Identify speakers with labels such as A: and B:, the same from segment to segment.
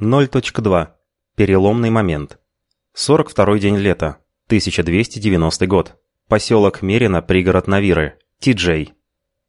A: 0.2. Переломный момент. 42 день лета. 1290 год. Поселок Мерина, пригород Навиры. Ти-Джей.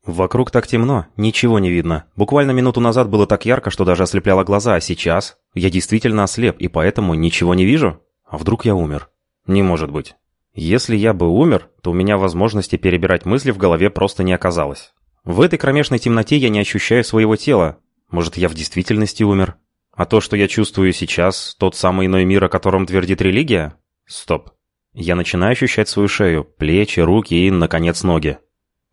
A: Вокруг так темно, ничего не видно. Буквально минуту назад было так ярко, что даже ослепляло глаза, а сейчас я действительно ослеп, и поэтому ничего не вижу? А вдруг я умер? Не может быть. Если я бы умер, то у меня возможности перебирать мысли в голове просто не оказалось. В этой кромешной темноте я не ощущаю своего тела. Может, я в действительности умер? А то, что я чувствую сейчас, тот самый иной мир, о котором твердит религия? Стоп. Я начинаю ощущать свою шею, плечи, руки и, наконец, ноги.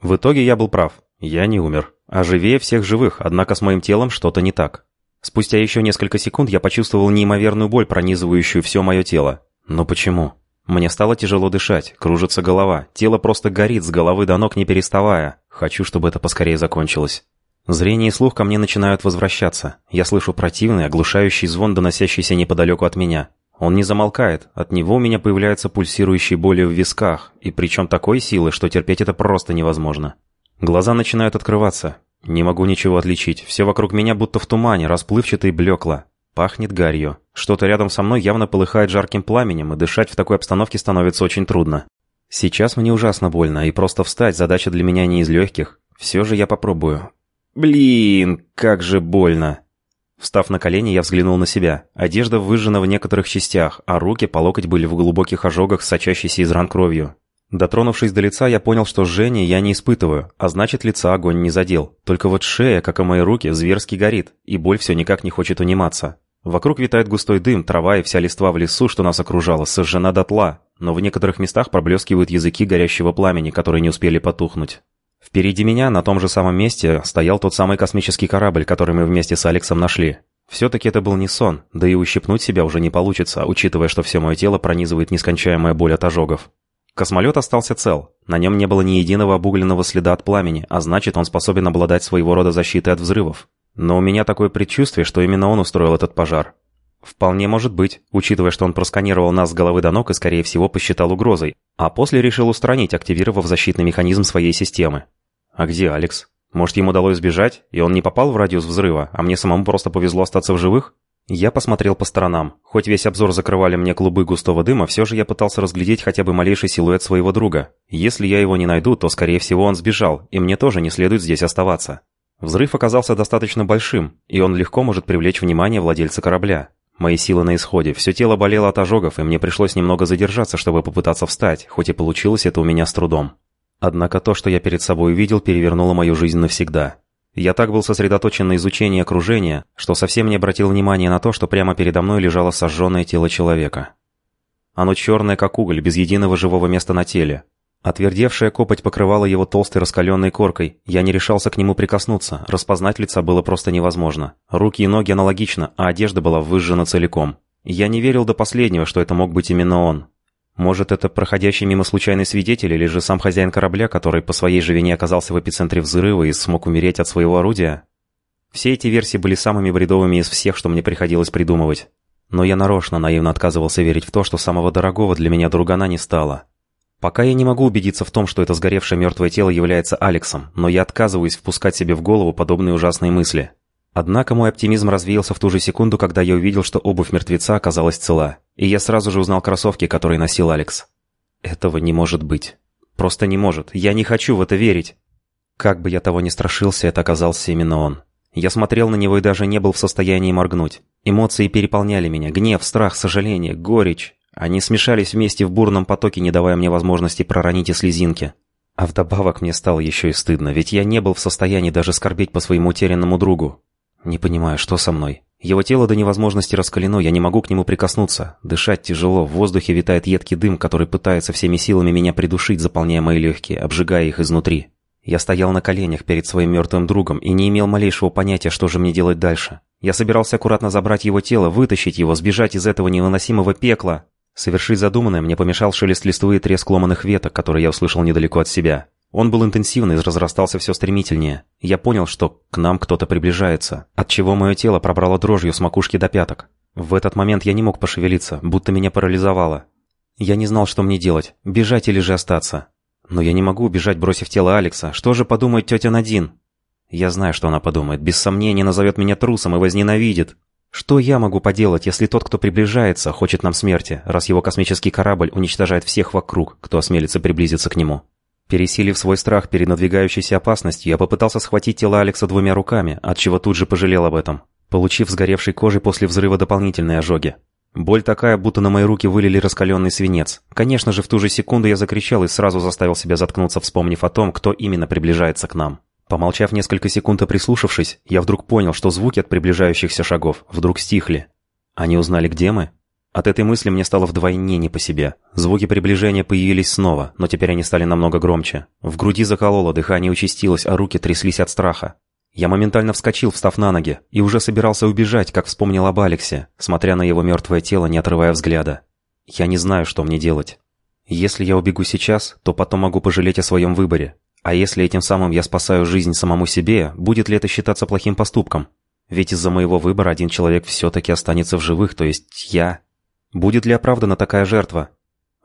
A: В итоге я был прав. Я не умер. А живее всех живых, однако с моим телом что-то не так. Спустя еще несколько секунд я почувствовал неимоверную боль, пронизывающую все мое тело. Но почему? Мне стало тяжело дышать, кружится голова, тело просто горит с головы до ног не переставая. Хочу, чтобы это поскорее закончилось. Зрение и слух ко мне начинают возвращаться. Я слышу противный, оглушающий звон, доносящийся неподалеку от меня. Он не замолкает, от него у меня появляются пульсирующие боли в висках, и причем такой силы, что терпеть это просто невозможно. Глаза начинают открываться. Не могу ничего отличить, все вокруг меня будто в тумане, расплывчато и блекло. Пахнет гарью. Что-то рядом со мной явно полыхает жарким пламенем, и дышать в такой обстановке становится очень трудно. Сейчас мне ужасно больно, и просто встать задача для меня не из легких. Все же я попробую. Блин, как же больно. Встав на колени, я взглянул на себя. Одежда выжжена в некоторых частях, а руки по локоть были в глубоких ожогах, сочащейся из ран кровью. Дотронувшись до лица, я понял, что жжение я не испытываю, а значит, лица огонь не задел. Только вот шея, как и мои руки, зверски горит, и боль все никак не хочет униматься. Вокруг витает густой дым, трава и вся листва в лесу, что нас окружало, сожжена дотла, но в некоторых местах проблескивают языки горящего пламени, которые не успели потухнуть. Впереди меня, на том же самом месте, стоял тот самый космический корабль, который мы вместе с Алексом нашли. Все-таки это был не сон, да и ущипнуть себя уже не получится, учитывая, что все мое тело пронизывает нескончаемая боль от ожогов. Космолет остался цел. На нем не было ни единого обугленного следа от пламени, а значит, он способен обладать своего рода защитой от взрывов. Но у меня такое предчувствие, что именно он устроил этот пожар. Вполне может быть, учитывая, что он просканировал нас с головы до ног и, скорее всего, посчитал угрозой, а после решил устранить, активировав защитный механизм своей системы. А где Алекс? Может, ему удалось сбежать, и он не попал в радиус взрыва, а мне самому просто повезло остаться в живых? Я посмотрел по сторонам. Хоть весь обзор закрывали мне клубы густого дыма, все же я пытался разглядеть хотя бы малейший силуэт своего друга. Если я его не найду, то, скорее всего, он сбежал, и мне тоже не следует здесь оставаться. Взрыв оказался достаточно большим, и он легко может привлечь внимание владельца корабля. Мои силы на исходе, все тело болело от ожогов, и мне пришлось немного задержаться, чтобы попытаться встать, хоть и получилось это у меня с трудом. Однако то, что я перед собой увидел, перевернуло мою жизнь навсегда. Я так был сосредоточен на изучении окружения, что совсем не обратил внимания на то, что прямо передо мной лежало сожженное тело человека. Оно черное, как уголь, без единого живого места на теле. Отвердевшая копоть покрывала его толстой раскаленной коркой. Я не решался к нему прикоснуться, распознать лица было просто невозможно. Руки и ноги аналогично, а одежда была выжжена целиком. Я не верил до последнего, что это мог быть именно он. Может, это проходящий мимо случайный свидетель или же сам хозяин корабля, который по своей же вине оказался в эпицентре взрыва и смог умереть от своего орудия? Все эти версии были самыми бредовыми из всех, что мне приходилось придумывать. Но я нарочно наивно отказывался верить в то, что самого дорогого для меня другана не стало. Пока я не могу убедиться в том, что это сгоревшее мертвое тело является Алексом, но я отказываюсь впускать себе в голову подобные ужасные мысли. Однако мой оптимизм развеялся в ту же секунду, когда я увидел, что обувь мертвеца оказалась цела. И я сразу же узнал кроссовки, которые носил Алекс. Этого не может быть. Просто не может. Я не хочу в это верить. Как бы я того ни страшился, это оказался именно он. Я смотрел на него и даже не был в состоянии моргнуть. Эмоции переполняли меня. Гнев, страх, сожаление, горечь. Они смешались вместе в бурном потоке, не давая мне возможности проронить и слезинки. А вдобавок мне стало еще и стыдно, ведь я не был в состоянии даже скорбеть по своему утерянному другу. Не понимаю, что со мной. Его тело до невозможности раскалено, я не могу к нему прикоснуться. Дышать тяжело, в воздухе витает едкий дым, который пытается всеми силами меня придушить, заполняя мои легкие, обжигая их изнутри. Я стоял на коленях перед своим мертвым другом и не имел малейшего понятия, что же мне делать дальше. Я собирался аккуратно забрать его тело, вытащить его, сбежать из этого невыносимого пекла. Совершить задуманное мне помешал шелест листвы и треск ломаных веток, который я услышал недалеко от себя. Он был интенсивный и разрастался все стремительнее. Я понял, что к нам кто-то приближается, отчего мое тело пробрало дрожью с макушки до пяток. В этот момент я не мог пошевелиться, будто меня парализовало. Я не знал, что мне делать, бежать или же остаться. Но я не могу убежать, бросив тело Алекса. Что же подумает тетя Надин? Я знаю, что она подумает. Без сомнения назовет меня трусом и возненавидит. Что я могу поделать, если тот, кто приближается, хочет нам смерти, раз его космический корабль уничтожает всех вокруг, кто осмелится приблизиться к нему? Пересилив свой страх перед надвигающейся опасностью, я попытался схватить тело Алекса двумя руками, от чего тут же пожалел об этом, получив сгоревшей кожей после взрыва дополнительные ожоги. Боль такая, будто на мои руки вылили раскаленный свинец. Конечно же, в ту же секунду я закричал и сразу заставил себя заткнуться, вспомнив о том, кто именно приближается к нам. Помолчав несколько секунд и прислушавшись, я вдруг понял, что звуки от приближающихся шагов вдруг стихли. Они узнали, где мы? От этой мысли мне стало вдвойне не по себе. Звуки приближения появились снова, но теперь они стали намного громче. В груди закололо, дыхание участилось, а руки тряслись от страха. Я моментально вскочил, встав на ноги, и уже собирался убежать, как вспомнил об Алексе, смотря на его мертвое тело, не отрывая взгляда. Я не знаю, что мне делать. Если я убегу сейчас, то потом могу пожалеть о своем выборе. А если этим самым я спасаю жизнь самому себе, будет ли это считаться плохим поступком? Ведь из-за моего выбора один человек все-таки останется в живых, то есть я. Будет ли оправдана такая жертва?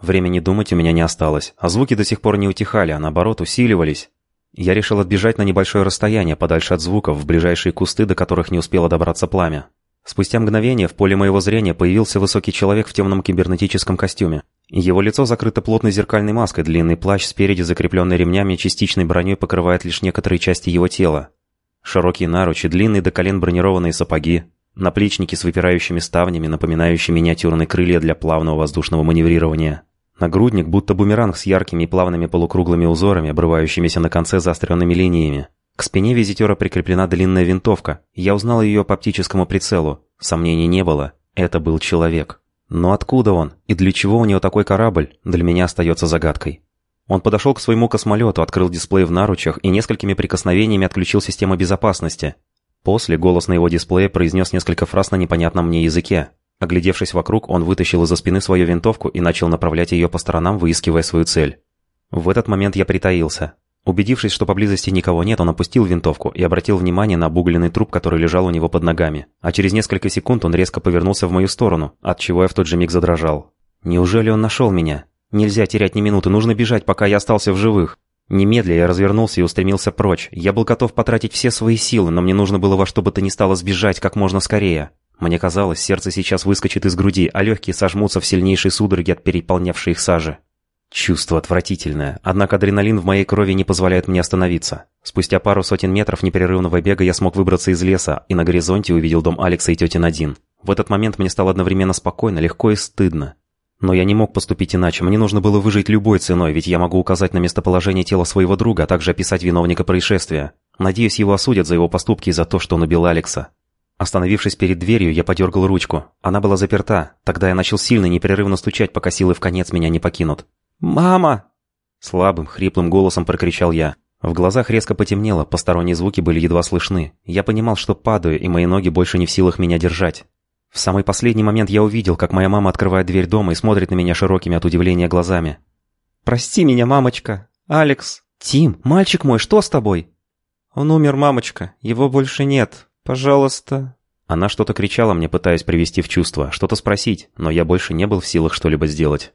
A: Времени думать у меня не осталось, а звуки до сих пор не утихали, а наоборот усиливались. Я решил отбежать на небольшое расстояние, подальше от звуков, в ближайшие кусты, до которых не успело добраться пламя. Спустя мгновение в поле моего зрения появился высокий человек в темном кибернетическом костюме. Его лицо закрыто плотной зеркальной маской, длинный плащ спереди, закрепленный ремнями, частичной броней покрывает лишь некоторые части его тела. Широкие наручи, длинные до колен бронированные сапоги, наплечники с выпирающими ставнями, напоминающие миниатюрные крылья для плавного воздушного маневрирования. Нагрудник будто бумеранг с яркими плавными полукруглыми узорами, обрывающимися на конце заостренными линиями. К спине визитера прикреплена длинная винтовка. Я узнал ее по оптическому прицелу. Сомнений не было. Это был человек. Но откуда он? И для чего у него такой корабль? Для меня остается загадкой. Он подошел к своему космолету, открыл дисплей в наручах и несколькими прикосновениями отключил систему безопасности. После голос на его дисплее произнес несколько фраз на непонятном мне языке. Оглядевшись вокруг, он вытащил из-за спины свою винтовку и начал направлять ее по сторонам, выискивая свою цель. В этот момент я притаился. Убедившись, что поблизости никого нет, он опустил винтовку и обратил внимание на обугленный труп, который лежал у него под ногами. А через несколько секунд он резко повернулся в мою сторону, от чего я в тот же миг задрожал. Неужели он нашел меня? Нельзя терять ни минуты, нужно бежать, пока я остался в живых. Немедля я развернулся и устремился прочь. Я был готов потратить все свои силы, но мне нужно было во что бы то ни стало сбежать как можно скорее. Мне казалось, сердце сейчас выскочит из груди, а легкие сожмутся в сильнейшей судороге от переполнявшей их сажи. Чувство отвратительное, однако адреналин в моей крови не позволяет мне остановиться. Спустя пару сотен метров непрерывного бега я смог выбраться из леса и на горизонте увидел дом Алекса и тети Надин. В этот момент мне стало одновременно спокойно, легко и стыдно. Но я не мог поступить иначе, мне нужно было выжить любой ценой, ведь я могу указать на местоположение тела своего друга, а также описать виновника происшествия. Надеюсь, его осудят за его поступки и за то, что он убил Алекса. Остановившись перед дверью, я подергал ручку. Она была заперта. Тогда я начал сильно непрерывно стучать, пока силы в конец меня не покинут. «Мама!» Слабым, хриплым голосом прокричал я. В глазах резко потемнело, посторонние звуки были едва слышны. Я понимал, что падаю, и мои ноги больше не в силах меня держать. В самый последний момент я увидел, как моя мама открывает дверь дома и смотрит на меня широкими от удивления глазами. «Прости меня, мамочка! Алекс!» «Тим, мальчик мой, что с тобой?» «Он умер, мамочка. Его больше нет. Пожалуйста...» Она что-то кричала мне, пытаясь привести в чувство, что-то спросить, но я больше не был в силах что-либо сделать.